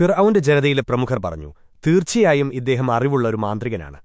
ഫിർഔന്റെ ജനതയിലെ പ്രമുഖർ പറഞ്ഞു തീർച്ചയായും ഇദ്ദേഹം അറിവുള്ള ഒരു മാന്ത്രികനാണ്.